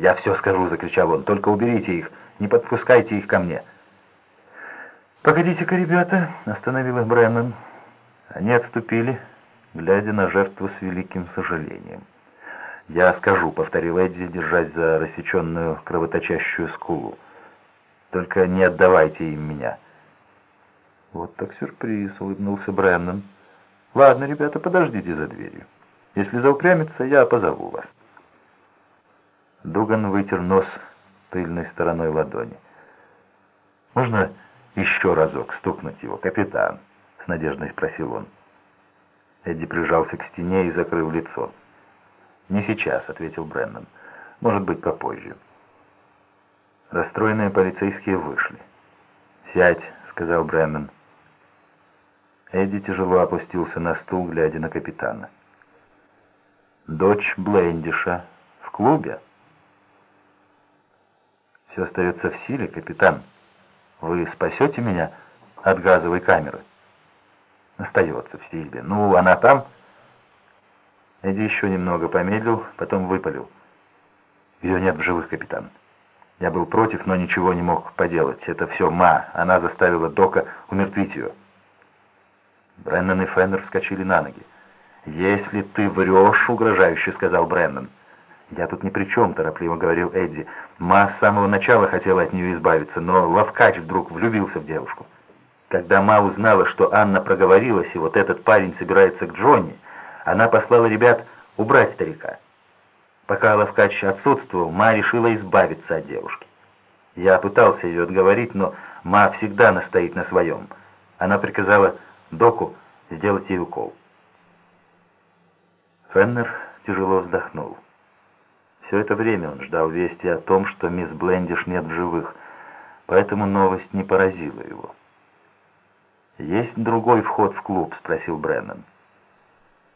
«Я все скажу!» — закричал он. «Только уберите их! Не подпускайте их ко мне!» «Погодите-ка, ребята!» — остановил их Бреннан. Они отступили, глядя на жертву с великим сожалением. «Я скажу», — повторил Эдди, держась за рассеченную кровоточащую скулу. «Только не отдавайте им меня». «Вот так сюрприз», — улыбнулся Бреннан. «Ладно, ребята, подождите за дверью. Если заупрямится, я позову вас». Дуган вытер нос тыльной стороной ладони. «Можно еще разок стукнуть его, капитан?» — с надеждой спросил он. Эдди прижался к стене и закрыл лицо. «Не сейчас», — ответил Бреннан. «Может быть, попозже». Расстроенные полицейские вышли. «Сядь», — сказал Бреннан. Эдди тяжело опустился на стул, глядя на капитана. «Дочь Блендиша в клубе?» «Все остается в силе, капитан. Вы спасете меня от газовой камеры?» «Остается в силе. Ну, она там?» Эдди еще немного помедлил, потом выпалил. «Ее нет в живых, капитан. Я был против, но ничего не мог поделать. Это все Ма. Она заставила Дока умертвить ее». Бреннан и Феннер вскочили на ноги. «Если ты врешь, — угрожающе сказал Бреннан. «Я тут ни при чем», — торопливо говорил Эдди. «Ма с самого начала хотела от нее избавиться, но Лавкач вдруг влюбился в девушку. Когда Ма узнала, что Анна проговорилась, и вот этот парень собирается к Джонни, она послала ребят убрать старика. Пока Лавкач отсутствовал, Ма решила избавиться от девушки. Я пытался ее отговорить, но Ма всегда настоит на своем. Она приказала Доку сделать ей укол. Феннер тяжело вздохнул. Все это время он ждал вести о том, что мисс Блендиш нет в живых, поэтому новость не поразила его. «Есть другой вход в клуб?» — спросил Бреннан.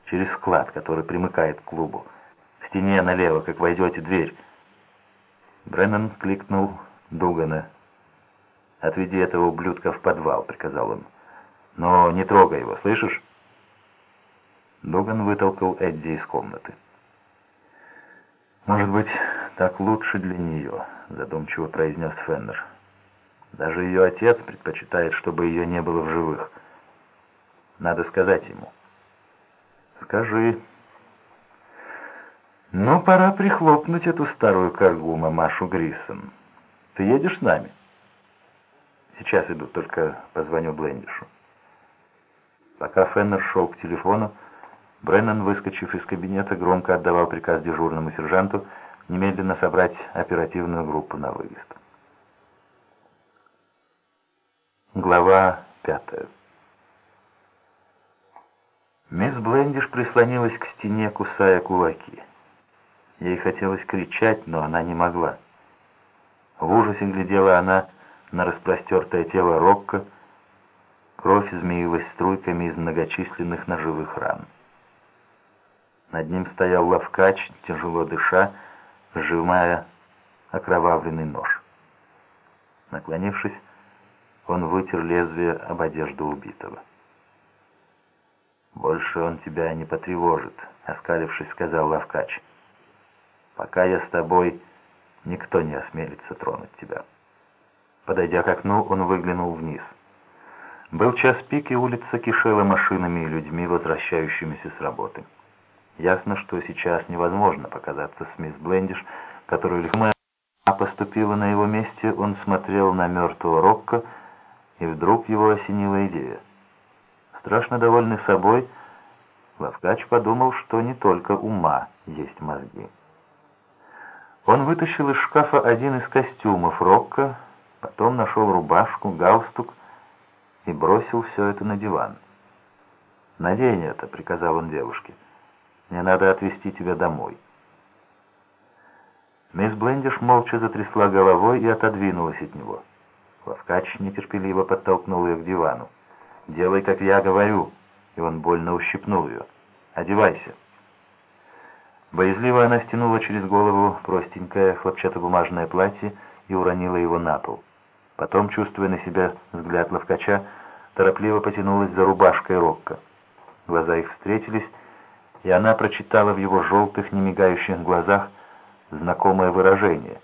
«Через склад, который примыкает к клубу. В стене налево, как войдете, дверь». Бреннан кликнул Дугана. «Отведи этого ублюдка в подвал», — приказал он. «Но не трогай его, слышишь?» Дуган вытолкал Эдди из комнаты. «Может быть, так лучше для нее», — задумчиво произнес Феннер. Даже ее отец предпочитает, чтобы ее не было в живых. Надо сказать ему. Скажи. Ну, пора прихлопнуть эту старую коргу, мамашу Гриссон. Ты едешь с нами? Сейчас иду, только позвоню Блендишу. Пока Феннер шел к телефону, Бреннан, выскочив из кабинета, громко отдавал приказ дежурному сержанту немедленно собрать оперативную группу на выезд. Глава пятая. Мисс Блендиш прислонилась к стене, кусая кулаки. Ей хотелось кричать, но она не могла. В ужасе глядела она на распростертое тело Рокко, кровь змеилась струйками из многочисленных ножевых ран. Над ним стоял лавкач, тяжело дыша, сжимая окровавленный нож. Наклонившись, он вытер лезвие об одежду убитого. «Больше он тебя не потревожит», — оскалившись, сказал Лавкач. «Пока я с тобой, никто не осмелится тронуть тебя». Подойдя к окну, он выглянул вниз. Был час пик, и улица кишела машинами и людьми, возвращающимися с работы. Ясно, что сейчас невозможно показаться с мисс Блендиш, которую легко поступила на его месте, он смотрел на мертвого Рокко, и вдруг его осенила идея. Страшно довольный собой, Лавкач подумал, что не только ума есть мозги. Он вытащил из шкафа один из костюмов Рокко, потом нашел рубашку, галстук и бросил все это на диван. «Надень это», — приказал он девушке. «Мне надо отвезти тебя домой». Мисс Блендиш молча затрясла головой и отодвинулась от него. Лавкач нетерпеливо подтолкнул ее к дивану. «Делай, как я говорю!» И он больно ущипнул ее. «Одевайся!» Боязливо она стянула через голову простенькое хлопчатобумажное платье и уронила его на пол. Потом, чувствуя на себя взгляд ловкача, торопливо потянулась за рубашкой Рокко. Глаза их встретились, и она прочитала в его желтых, немигающих глазах знакомое выражение.